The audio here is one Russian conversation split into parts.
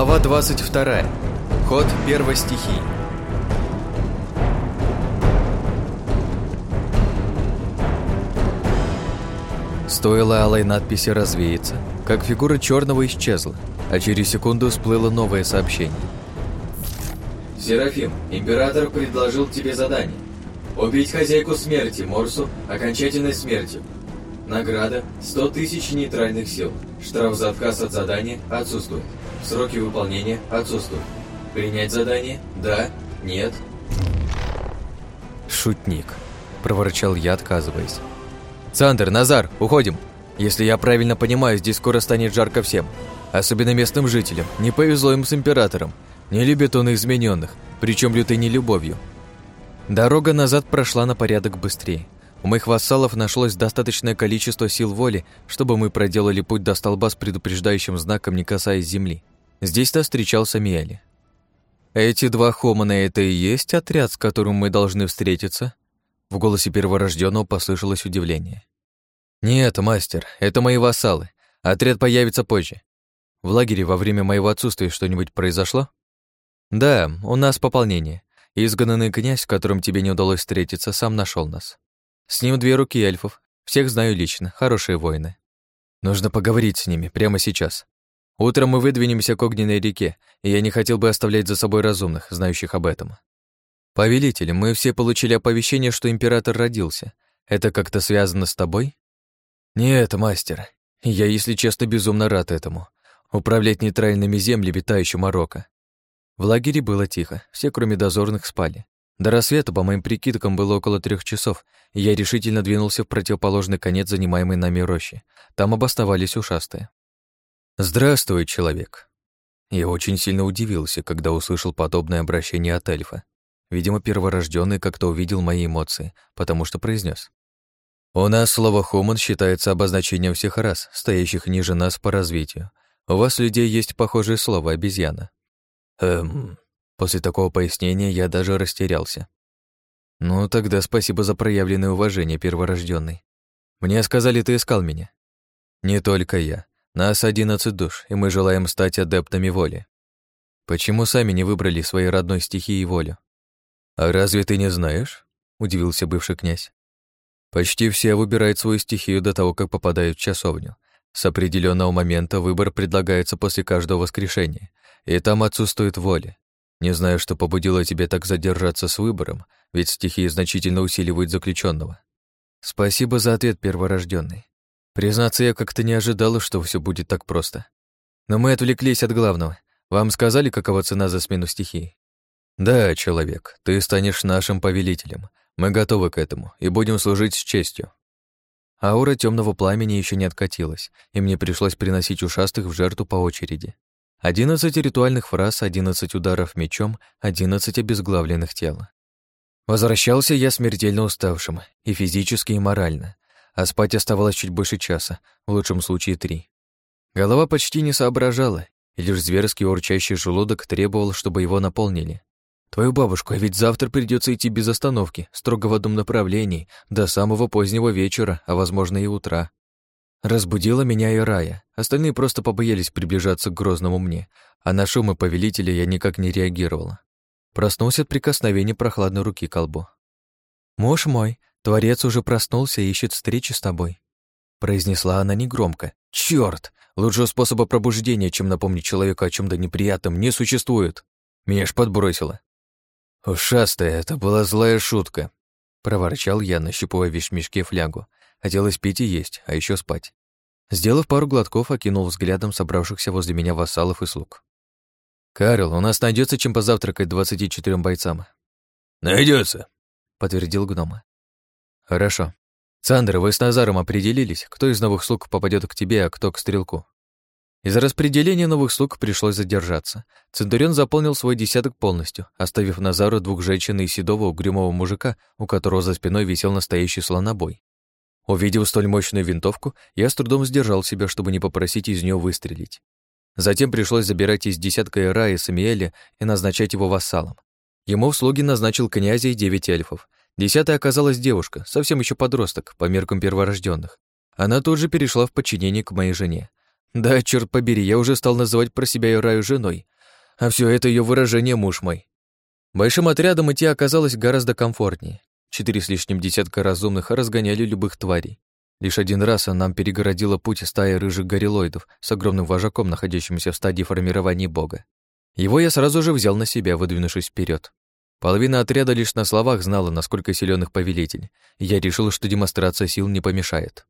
Глава 22. Ход первой стихии. Стоило алой надписи развеяться, как фигура черного исчезла, а через секунду всплыло новое сообщение. Серафим, император предложил тебе задание. Убить хозяйку смерти, Морсу, окончательной смертью. Награда – 100 тысяч нейтральных сил. Штраф за отказ от задания отсутствует. Сроки выполнения отсутствуют. Принять задание? Да? Нет? «Шутник», – проворчал я, отказываясь. «Сандер, Назар, уходим! Если я правильно понимаю, здесь скоро станет жарко всем. Особенно местным жителям. Не повезло им с императором. Не любит он измененных, причем лютой нелюбовью. Дорога назад прошла на порядок быстрее. У моих вассалов нашлось достаточное количество сил воли, чтобы мы проделали путь до столба с предупреждающим знаком, не касаясь земли. Здесь-то встречался Миэли. «Эти два хомана — это и есть отряд, с которым мы должны встретиться?» В голосе перворожденного послышалось удивление. «Нет, мастер, это мои вассалы. Отряд появится позже. В лагере во время моего отсутствия что-нибудь произошло?» «Да, у нас пополнение. Изгнанный князь, с которым тебе не удалось встретиться, сам нашел нас. С ним две руки эльфов. Всех знаю лично, хорошие воины. Нужно поговорить с ними прямо сейчас. Утром мы выдвинемся к огненной реке, и я не хотел бы оставлять за собой разумных, знающих об этом. Повелитель, мы все получили оповещение, что император родился. Это как-то связано с тобой? Нет, мастер. Я, если честно, безумно рад этому. Управлять нейтральными землями, витающим Марокко. В лагере было тихо, все, кроме дозорных, спали. До рассвета, по моим прикидкам, было около трех часов, и я решительно двинулся в противоположный конец занимаемой нами рощи. Там обосновались ушастые. «Здравствуй, человек!» Я очень сильно удивился, когда услышал подобное обращение от эльфа. Видимо, перворожденный как-то увидел мои эмоции, потому что произнес: «У нас слово «хуман» считается обозначением всех рас, стоящих ниже нас по развитию. У вас, людей, есть похожее слово «обезьяна». Эм, после такого пояснения я даже растерялся. Ну, тогда спасибо за проявленное уважение, перворожденный. Мне сказали, ты искал меня. Не только я. Нас одиннадцать душ, и мы желаем стать адептами воли. Почему сами не выбрали своей родной стихии и волю? А разве ты не знаешь? Удивился бывший князь. Почти все выбирают свою стихию до того, как попадают в часовню. С определенного момента выбор предлагается после каждого воскрешения, и там отсутствует воля. Не знаю, что побудило тебя так задержаться с выбором, ведь стихии значительно усиливают заключенного. Спасибо за ответ, перворожденный. Признаться, я как-то не ожидала, что все будет так просто. Но мы отвлеклись от главного. Вам сказали, какова цена за смену стихии? Да, человек, ты станешь нашим повелителем. Мы готовы к этому и будем служить с честью. Аура темного пламени еще не откатилась, и мне пришлось приносить ушастых в жертву по очереди. Одиннадцать ритуальных фраз, одиннадцать ударов мечом, одиннадцать обезглавленных тел. Возвращался я смертельно уставшим, и физически, и морально, а спать оставалось чуть больше часа, в лучшем случае три. Голова почти не соображала, и лишь зверский урчащий желудок требовал, чтобы его наполнили. Твою бабушку, а ведь завтра придется идти без остановки, строго в одном направлении, до самого позднего вечера, а возможно и утра. Разбудила меня и Рая. Остальные просто побоялись приближаться к грозному мне, а на шумы повелителя я никак не реагировала. Проснулся от прикосновения прохладной руки к колбу. «Муж мой, Творец уже проснулся и ищет встречи с тобой», произнесла она негромко. «Чёрт! Лучшего способа пробуждения, чем напомнить человеку о чем то неприятном, не существует!» Меня ж подбросило. «Ушастая, это была злая шутка», — проворчал я, нащупывая в вещмешке флягу. Хотелось пить и есть, а еще спать. Сделав пару глотков, окинул взглядом собравшихся возле меня вассалов и слуг. «Карл, у нас найдется чем позавтракать двадцати четырем бойцам». Найдется, подтвердил гнома. «Хорошо. Сандер, вы с Назаром определились, кто из новых слуг попадет к тебе, а кто к стрелку?» Из-за распределения новых слуг пришлось задержаться. Центурион заполнил свой десяток полностью, оставив Назару двух женщин и седого угрюмого мужика, у которого за спиной висел настоящий слонобой. Увидев столь мощную винтовку, я с трудом сдержал себя, чтобы не попросить из нее выстрелить. Затем пришлось забирать из десятка Ира и Самиэля и назначать его вассалом. Ему в слуги назначил князя и девять эльфов. Десятая оказалась девушка, совсем еще подросток, по меркам перворожденных. Она тут же перешла в подчинение к моей жене. Да, черт побери, я уже стал называть про себя Ираю женой, А все это ее выражение муж мой. Большим отрядом идти оказалось гораздо комфортнее. Четыре с лишним десятка разумных разгоняли любых тварей. Лишь один раз нам перегородила путь стая рыжих горилоидов с огромным вожаком, находящимся в стадии формирования бога. Его я сразу же взял на себя, выдвинувшись вперед. Половина отряда лишь на словах знала, насколько силен их повелитель, я решил, что демонстрация сил не помешает.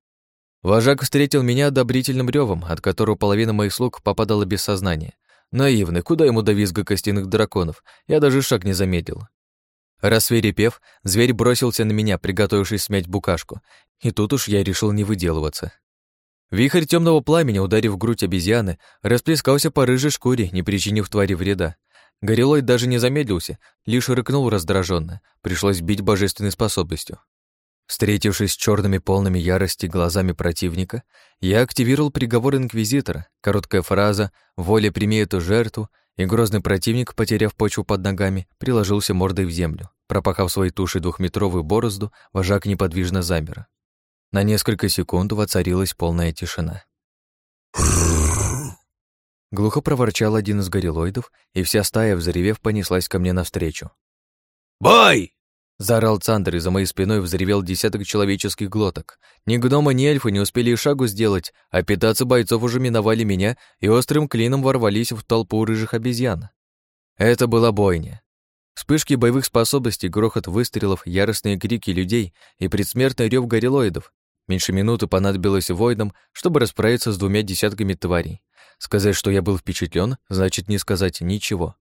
Вожак встретил меня одобрительным ревом, от которого половина моих слуг попадала без сознания. Наивный, куда ему до визга костяных драконов? Я даже шаг не замедлил. Рассверепев, зверь бросился на меня, приготовившись смять букашку, и тут уж я решил не выделываться. Вихрь темного пламени, ударив грудь обезьяны, расплескался по рыжей шкуре, не причинив твари вреда. Горелой даже не замедлился, лишь рыкнул раздраженно. Пришлось бить божественной способностью. Встретившись с черными полными ярости глазами противника, я активировал приговор Инквизитора, короткая фраза «Воля прими эту жертву», и грозный противник, потеряв почву под ногами, приложился мордой в землю. Пропахав своей тушей двухметровую борозду, вожак неподвижно замер. На несколько секунд воцарилась полная тишина. Глухо проворчал один из горилоидов, и вся стая, взревев, понеслась ко мне навстречу. «Бой!» — заорал Цандер, и за моей спиной взревел десяток человеческих глоток. Ни гнома, ни эльфы не успели и шагу сделать, а питаться бойцов уже миновали меня и острым клином ворвались в толпу рыжих обезьян. Это была бойня. Вспышки боевых способностей, грохот выстрелов, яростные крики людей и предсмертный рев горилоидов. Меньше минуты понадобилось воинам, чтобы расправиться с двумя десятками тварей. Сказать, что я был впечатлен, значит не сказать ничего.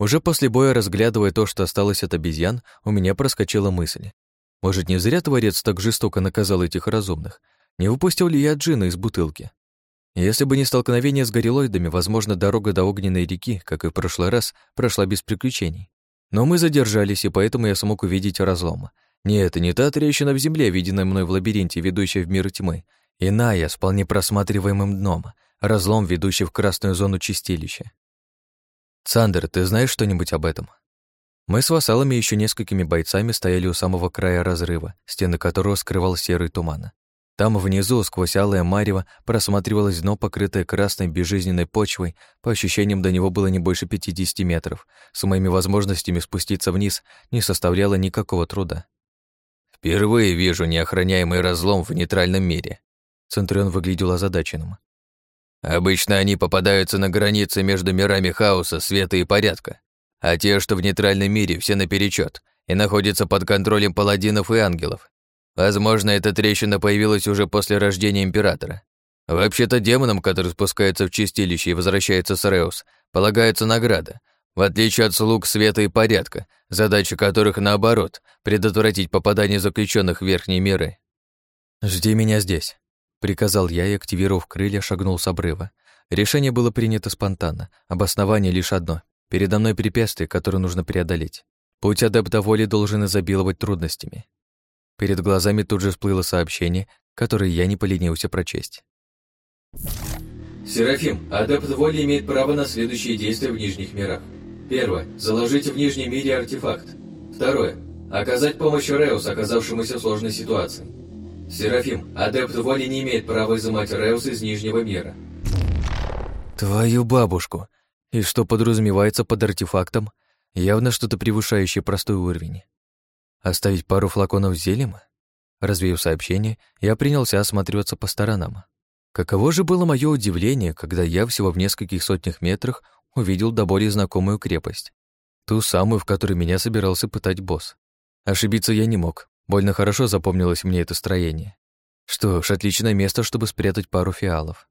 Уже после боя, разглядывая то, что осталось от обезьян, у меня проскочила мысль. Может, не зря Творец так жестоко наказал этих разумных? Не выпустил ли я джина из бутылки? Если бы не столкновение с горилоидами, возможно, дорога до огненной реки, как и в прошлый раз, прошла без приключений. Но мы задержались, и поэтому я смог увидеть разлом. Нет, это не та трещина в земле, виденная мной в лабиринте, ведущая в мир тьмы. Иная, с вполне просматриваемым дном, разлом, ведущий в красную зону чистилища. «Цандер, ты знаешь что-нибудь об этом?» Мы с вассалами и еще несколькими бойцами стояли у самого края разрыва, стены которого скрывал серый туман. Там внизу, сквозь алое марево, просматривалось дно, покрытое красной безжизненной почвой. По ощущениям, до него было не больше 50 метров. С моими возможностями спуститься вниз не составляло никакого труда. «Впервые вижу неохраняемый разлом в нейтральном мире», Центурион выглядел озадаченным. «Обычно они попадаются на границе между мирами хаоса, света и порядка, а те, что в нейтральном мире, все наперечет и находятся под контролем паладинов и ангелов. Возможно, эта трещина появилась уже после рождения Императора. Вообще-то демонам, которые спускаются в чистилище и возвращаются с Реус, полагается награда, в отличие от слуг света и порядка, задача которых, наоборот, предотвратить попадание заключенных в верхние миры. «Жди меня здесь», Приказал я и, активировав крылья, шагнул с обрыва. Решение было принято спонтанно. Обоснование лишь одно. Передо мной препятствие, которое нужно преодолеть. Путь адепта воли должен изобиловать трудностями. Перед глазами тут же всплыло сообщение, которое я не поленился прочесть. Серафим, адепт воли имеет право на следующие действия в Нижних мирах. Первое. Заложить в Нижнем мире артефакт. Второе. Оказать помощь Реус, оказавшемуся в сложной ситуации. Серафим, адепт воли не имеет права изымать Реус из Нижнего мира. Твою бабушку! И что подразумевается под артефактом? Явно что-то превышающее простой уровень. Оставить пару флаконов зелем? Развеяв сообщение, я принялся осматриваться по сторонам. Каково же было мое удивление, когда я всего в нескольких сотнях метрах увидел до боли знакомую крепость. Ту самую, в которой меня собирался пытать босс. Ошибиться я не мог. Больно хорошо запомнилось мне это строение. Что ж, отличное место, чтобы спрятать пару фиалов.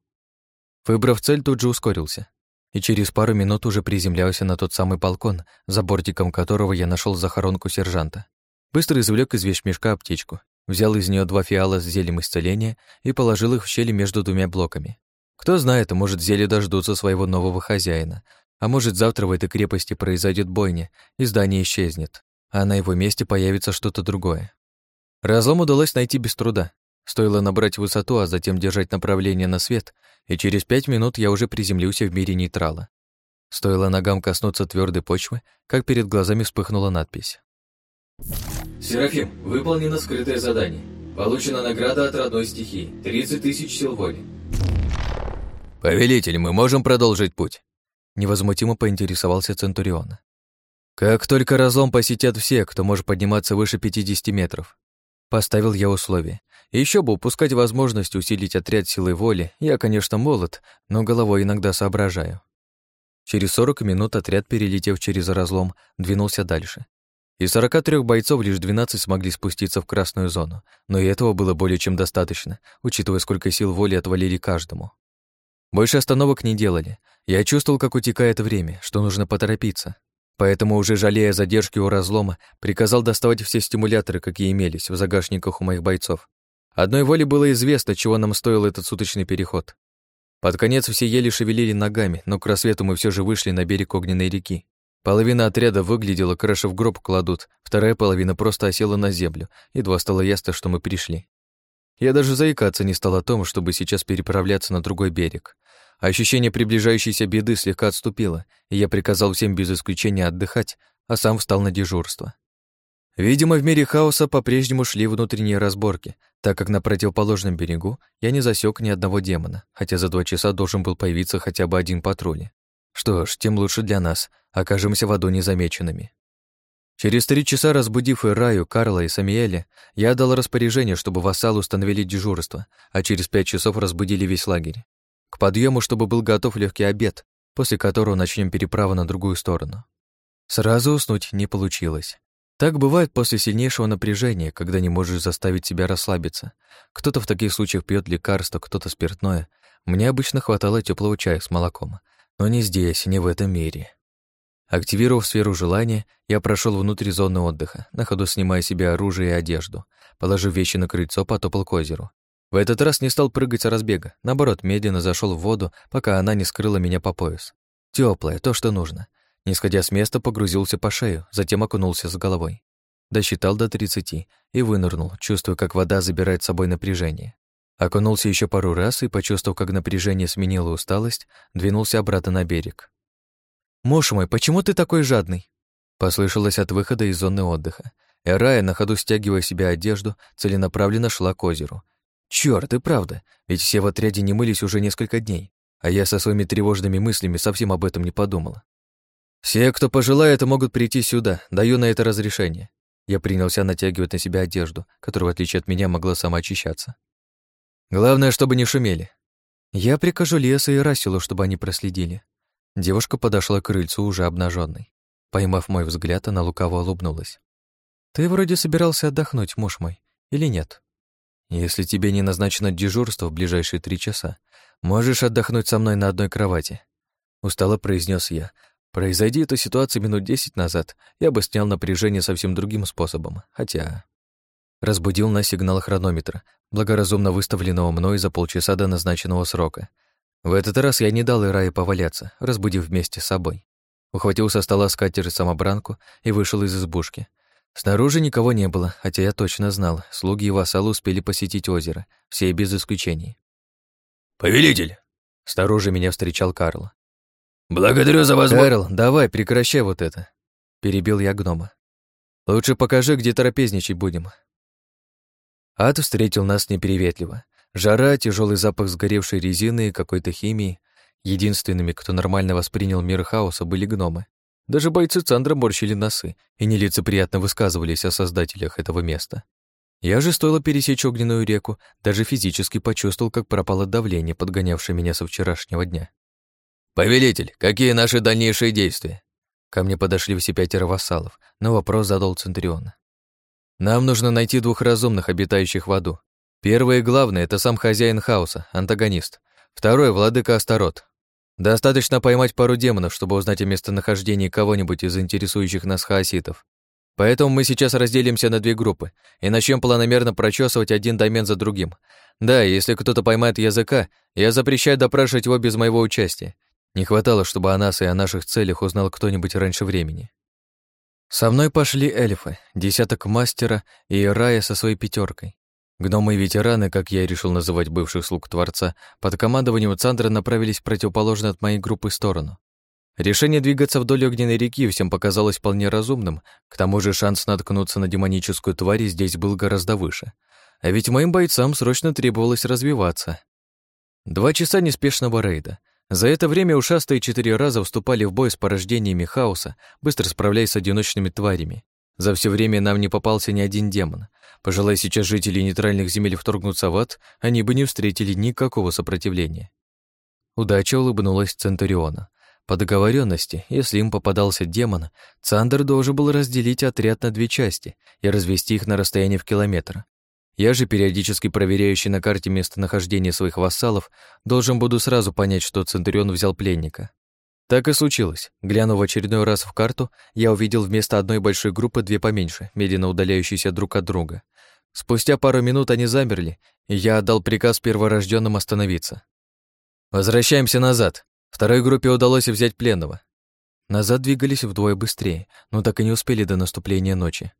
Выбрав цель, тут же ускорился. И через пару минут уже приземлялся на тот самый балкон, за бортиком которого я нашел захоронку сержанта. Быстро извлек из вещмешка аптечку, взял из нее два фиала с зельем исцеления и положил их в щели между двумя блоками. Кто знает, может, зелье дождутся своего нового хозяина, а может, завтра в этой крепости произойдет бойня, и здание исчезнет, а на его месте появится что-то другое. Разлом удалось найти без труда. Стоило набрать высоту, а затем держать направление на свет, и через пять минут я уже приземлился в мире нейтрала. Стоило ногам коснуться твердой почвы, как перед глазами вспыхнула надпись. Серафим, выполнено скрытое задание. Получена награда от родной стихии. 30 тысяч сил воли. «Повелитель, мы можем продолжить путь?» Невозмутимо поинтересовался Центурион. «Как только разлом посетят все, кто может подниматься выше 50 метров». Поставил я условие. Еще бы упускать возможность усилить отряд силой воли. Я, конечно, молод, но головой иногда соображаю. Через 40 минут отряд, перелетев через разлом, двинулся дальше. Из 43 бойцов лишь 12 смогли спуститься в красную зону, но и этого было более чем достаточно, учитывая, сколько сил воли отвалили каждому. Больше остановок не делали. Я чувствовал, как утекает время, что нужно поторопиться. Поэтому, уже жалея задержки у разлома, приказал доставать все стимуляторы, какие имелись в загашниках у моих бойцов. Одной воле было известно, чего нам стоил этот суточный переход. Под конец все еле шевелили ногами, но к рассвету мы все же вышли на берег огненной реки. Половина отряда выглядела, крыша в гроб кладут, вторая половина просто осела на землю, едва стало ясно, что мы пришли. Я даже заикаться не стал о том, чтобы сейчас переправляться на другой берег. Ощущение приближающейся беды слегка отступило, и я приказал всем без исключения отдыхать, а сам встал на дежурство. Видимо, в мире хаоса по-прежнему шли внутренние разборки, так как на противоположном берегу я не засек ни одного демона, хотя за два часа должен был появиться хотя бы один патруль. Что ж, тем лучше для нас, окажемся в аду незамеченными. Через три часа, разбудив и Раю, Карла и Самиэля, я дал распоряжение, чтобы вассалы установили дежурство, а через пять часов разбудили весь лагерь. К подъему, чтобы был готов легкий обед, после которого начнем переправу на другую сторону. Сразу уснуть не получилось. Так бывает после сильнейшего напряжения, когда не можешь заставить себя расслабиться. Кто-то в таких случаях пьет лекарство, кто-то спиртное. Мне обычно хватало теплого чая с молоком. Но не здесь, не в этом мире. Активировав сферу желания, я прошел внутрь зоны отдыха, на ходу снимая себе оружие и одежду. Положив вещи на крыльцо, потопал к озеру. В этот раз не стал прыгать с разбега, наоборот, медленно зашел в воду, пока она не скрыла меня по пояс. Теплая, то, что нужно. Не сходя с места, погрузился по шею, затем окунулся с головой. Досчитал до тридцати и вынырнул, чувствуя, как вода забирает с собой напряжение. Окунулся еще пару раз и, почувствовав, как напряжение сменило усталость, двинулся обратно на берег. «Муж мой, почему ты такой жадный?» Послышалось от выхода из зоны отдыха. Эрая, на ходу стягивая себе одежду, целенаправленно шла к озеру. Чёрт, и правда, ведь все в отряде не мылись уже несколько дней, а я со своими тревожными мыслями совсем об этом не подумала. «Все, кто пожелает, могут прийти сюда. Даю на это разрешение». Я принялся натягивать на себя одежду, которая, в отличие от меня, могла самоочищаться. «Главное, чтобы не шумели». Я прикажу Лесу и Расилу, чтобы они проследили. Девушка подошла к крыльцу, уже обнаженной. Поймав мой взгляд, она лукаво улыбнулась. «Ты вроде собирался отдохнуть, муж мой, или нет? Если тебе не назначено дежурство в ближайшие три часа, можешь отдохнуть со мной на одной кровати», — устало произнес я, Произойди эта ситуация минут десять назад, я бы снял напряжение совсем другим способом, хотя... Разбудил на сигнал хронометра, благоразумно выставленного мной за полчаса до назначенного срока. В этот раз я не дал Ирае поваляться, разбудив вместе с собой. Ухватил со стола скатерть самобранку и вышел из избушки. Снаружи никого не было, хотя я точно знал, слуги и вассалы успели посетить озеро, все без исключений. «Повелитель!» Снаружи меня встречал Карл. «Благодарю за возможность...» «Кэрол, давай, прекращай вот это!» Перебил я гнома. «Лучше покажи, где трапезничать будем». Ад встретил нас неприветливо. Жара, тяжелый запах сгоревшей резины и какой-то химии. Единственными, кто нормально воспринял мир хаоса, были гномы. Даже бойцы Цандра морщили носы и нелицеприятно высказывались о создателях этого места. Я же, стоило пересечь огненную реку, даже физически почувствовал, как пропало давление, подгонявшее меня со вчерашнего дня. «Повелитель, какие наши дальнейшие действия?» Ко мне подошли все пятеро вассалов, но вопрос задал Центурион. «Нам нужно найти двух разумных, обитающих в аду. Первое и главное — это сам хозяин хаоса, антагонист. Второе — владыка Астарот. Достаточно поймать пару демонов, чтобы узнать о местонахождении кого-нибудь из интересующих нас хаоситов. Поэтому мы сейчас разделимся на две группы и начнем планомерно прочесывать один домен за другим. Да, если кто-то поймает языка, я запрещаю допрашивать его без моего участия. Не хватало, чтобы о нас и о наших целях узнал кто-нибудь раньше времени. Со мной пошли эльфы, десяток мастера и Рая со своей пятеркой. Гномы и ветераны, как я решил называть бывших слуг Творца, под командованием Цандра направились противоположно от моей группы сторону. Решение двигаться вдоль огненной реки всем показалось вполне разумным, к тому же шанс наткнуться на демоническую тварь здесь был гораздо выше. А ведь моим бойцам срочно требовалось развиваться. Два часа неспешного рейда, За это время ушастые четыре раза вступали в бой с порождениями хаоса, быстро справляясь с одиночными тварями. За все время нам не попался ни один демон. Пожелая сейчас жители нейтральных земель вторгнуться в ад, они бы не встретили никакого сопротивления. Удача улыбнулась Центуриона. По договоренности, если им попадался демон, Цандер должен был разделить отряд на две части и развести их на расстоянии в километр. Я же, периодически проверяющий на карте местонахождение своих вассалов, должен буду сразу понять, что Центурион взял пленника. Так и случилось. Глянув в очередной раз в карту, я увидел вместо одной большой группы две поменьше, медленно удаляющиеся друг от друга. Спустя пару минут они замерли, и я отдал приказ перворожденным остановиться. «Возвращаемся назад. Второй группе удалось взять пленного». Назад двигались вдвое быстрее, но так и не успели до наступления ночи.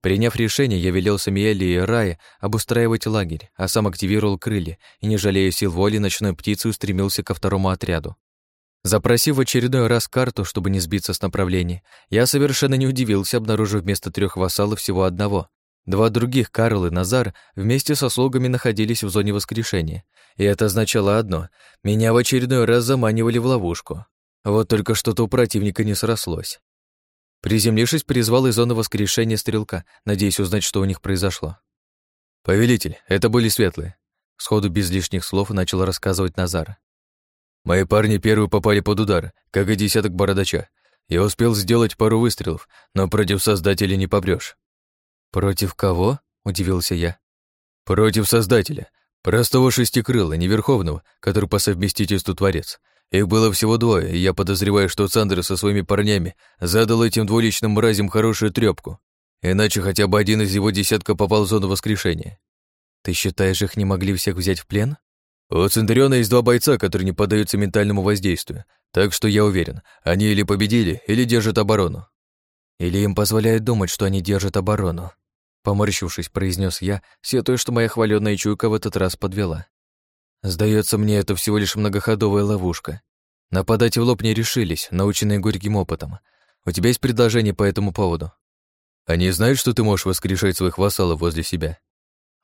Приняв решение, я велел Самиэле и Рае обустраивать лагерь, а сам активировал крылья и, не жалея сил воли, ночной птицы устремился ко второму отряду. Запросив в очередной раз карту, чтобы не сбиться с направления, я совершенно не удивился, обнаружив вместо трех вассалов всего одного. Два других, Карл и Назар, вместе со слугами находились в зоне воскрешения. И это означало одно — меня в очередной раз заманивали в ловушку. Вот только что-то у противника не срослось. Приземлившись, призвал из зоны воскрешения стрелка, надеясь узнать, что у них произошло. «Повелитель, это были светлые», — сходу без лишних слов начал рассказывать Назар. «Мои парни первые попали под удар, как и десяток бородача. Я успел сделать пару выстрелов, но против Создателя не попрёшь». «Против кого?» — удивился я. «Против Создателя. Простого шестикрыла, неверховного, который по совместительству творец. Их было всего двое, и я подозреваю, что Сандер со своими парнями задал этим двуличным мразям хорошую трёпку. Иначе хотя бы один из его десятка попал в зону воскрешения. Ты считаешь, их не могли всех взять в плен? У Центуриона есть два бойца, которые не поддаются ментальному воздействию, так что я уверен, они или победили, или держат оборону. Или им позволяют думать, что они держат оборону. Поморщившись, произнес я, сетуя, что моя хваленная чуйка в этот раз подвела. Сдается мне, это всего лишь многоходовая ловушка. Нападать в лоб не решились, наученные горьким опытом. У тебя есть предложение по этому поводу? Они знают, что ты можешь воскрешать своих вассалов возле себя?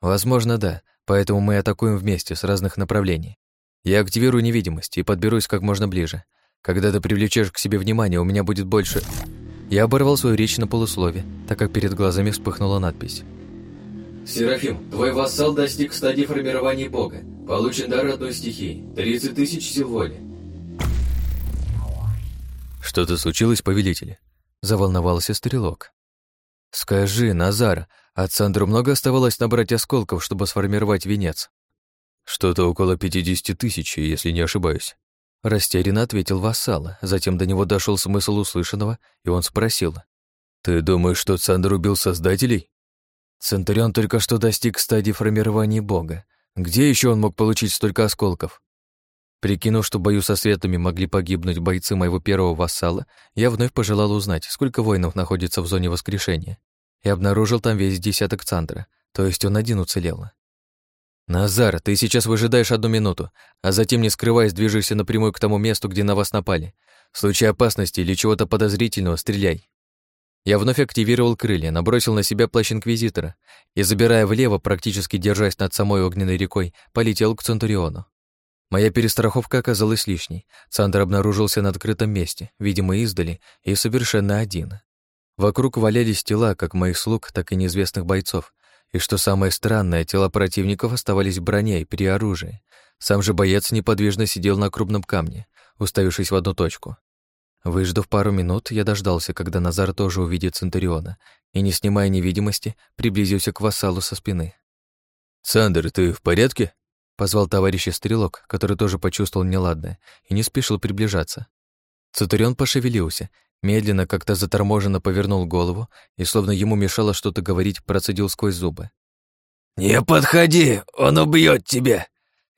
Возможно, да, поэтому мы атакуем вместе с разных направлений. Я активирую невидимость и подберусь как можно ближе. Когда ты привлечешь к себе внимание, у меня будет больше... Я оборвал свою речь на полуслове, так как перед глазами вспыхнула надпись. Серафим, твой вассал достиг стадии формирования бога. Получен дар одной стихии. 30 тысяч сил воли. Что-то случилось, повелитель? Заволновался стрелок. Скажи, Назар, от Сандру много оставалось набрать осколков, чтобы сформировать венец? Что-то около 50 тысяч, если не ошибаюсь. Растерянно ответил вассал, затем до него дошел смысл услышанного, и он спросил. «Ты думаешь, что Цандр убил Создателей?» Центурион только что достиг стадии формирования бога. Где еще он мог получить столько осколков? Прикинув, что в бою со светлыми могли погибнуть бойцы моего первого вассала, я вновь пожелал узнать, сколько воинов находится в зоне воскрешения, и обнаружил там весь десяток Цандра, то есть он один уцелел. «Назар, ты сейчас выжидаешь одну минуту, а затем, не скрываясь, движешься напрямую к тому месту, где на вас напали. В случае опасности или чего-то подозрительного стреляй. Я вновь активировал крылья, набросил на себя плащ Инквизитора и, забирая влево, практически держась над самой огненной рекой, полетел к Центуриону. Моя перестраховка оказалась лишней. Цандр обнаружился на открытом месте, видимо, издали, и совершенно один. Вокруг валялись тела как моих слуг, так и неизвестных бойцов. И что самое странное, тела противников оставались в броне и при оружии. Сам же боец неподвижно сидел на крупном камне, уставившись в одну точку. Выждав пару минут, я дождался, когда Назар тоже увидит Центуриона, и, не снимая невидимости, приблизился к вассалу со спины. «Сандер, ты в порядке?» — позвал товарища Стрелок, который тоже почувствовал неладное, и не спешил приближаться. Центурион пошевелился, медленно, как-то заторможенно повернул голову и, словно ему мешало что-то говорить, процедил сквозь зубы. «Не подходи, он убьет тебя!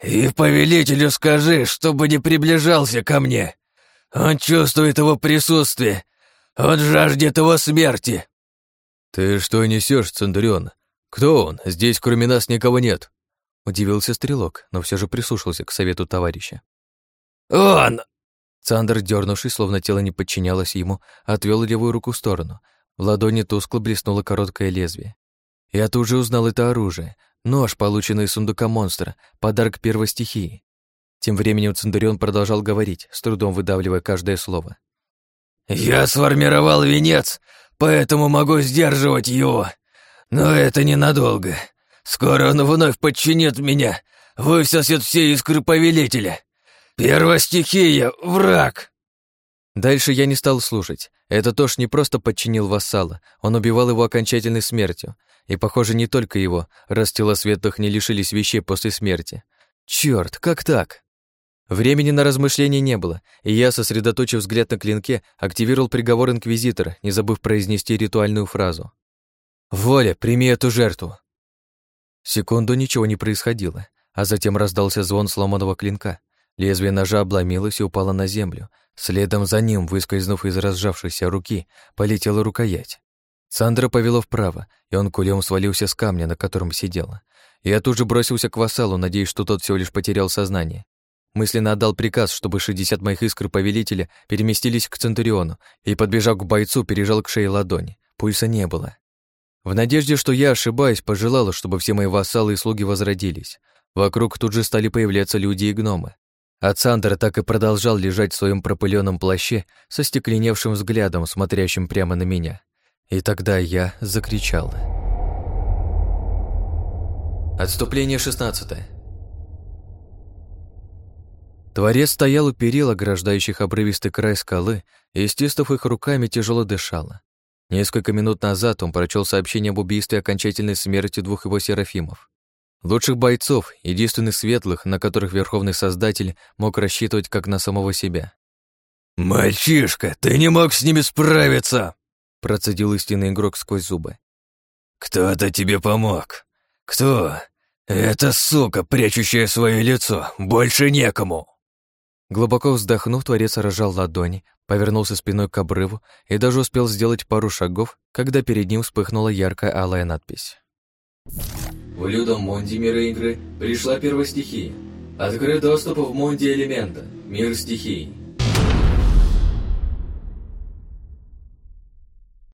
И повелителю скажи, чтобы не приближался ко мне!» Он чувствует его присутствие. Он жаждет его смерти. Ты что несешь, Центурион? Кто он? Здесь кроме нас никого нет. Удивился стрелок, но все же прислушался к совету товарища. Он! Цандер, дернувшись, словно тело не подчинялось ему, отвел левую руку в сторону. В ладони тускло блеснуло короткое лезвие. Я тут же узнал это оружие. Нож, полученный из сундука монстра, подарок первой стихии. Тем временем Центурион продолжал говорить, с трудом выдавливая каждое слово. «Я сформировал венец, поэтому могу сдерживать его. Но это ненадолго. Скоро он вновь подчинит меня, высосет все искры повелителя. Первостихия — враг!» Дальше я не стал слушать. Это тоже не просто подчинил вассала, он убивал его окончательной смертью. И, похоже, не только его, раз тела светлых не лишились вещей после смерти. Черт, как так? Времени на размышления не было, и я, сосредоточив взгляд на клинке, активировал приговор Инквизитора, не забыв произнести ритуальную фразу. «Воля, прими эту жертву!» Секунду ничего не происходило, а затем раздался звон сломанного клинка. Лезвие ножа обломилось и упало на землю. Следом за ним, выскользнув из разжавшейся руки, полетела рукоять. Сандра повело вправо, и он кулем свалился с камня, на котором сидела. Я тут же бросился к вассалу, надеясь, что тот всего лишь потерял сознание. Мысленно отдал приказ, чтобы 60 моих искр повелителя переместились к Центуриону, и, подбежав к бойцу, пережал к шее ладони. Пульса не было. В надежде, что я ошибаюсь, пожелала, чтобы все мои вассалы и слуги возродились. Вокруг тут же стали появляться люди и гномы. А Цандер так и продолжал лежать в своем пропыленном плаще со стекленевшим взглядом, смотрящим прямо на меня. И тогда я закричал. Отступление 16 Творец стоял у перил, ограждающих обрывистый край скалы, и, стиснув их руками, тяжело дышала. Несколько минут назад он прочел сообщение об убийстве и окончательной смерти двух его серафимов. Лучших бойцов, единственных светлых, на которых Верховный Создатель мог рассчитывать как на самого себя. «Мальчишка, ты не мог с ними справиться!» процедил истинный игрок сквозь зубы. «Кто-то тебе помог. Кто? Это сука, прячущая свое лицо. Больше некому!» Глубоко вздохнув, творец рожал ладони, повернулся спиной к обрыву и даже успел сделать пару шагов, когда перед ним вспыхнула яркая алая надпись. В Людом Монде мира игры пришла первостихия. Открыт доступ в Монде элемента, мир стихий.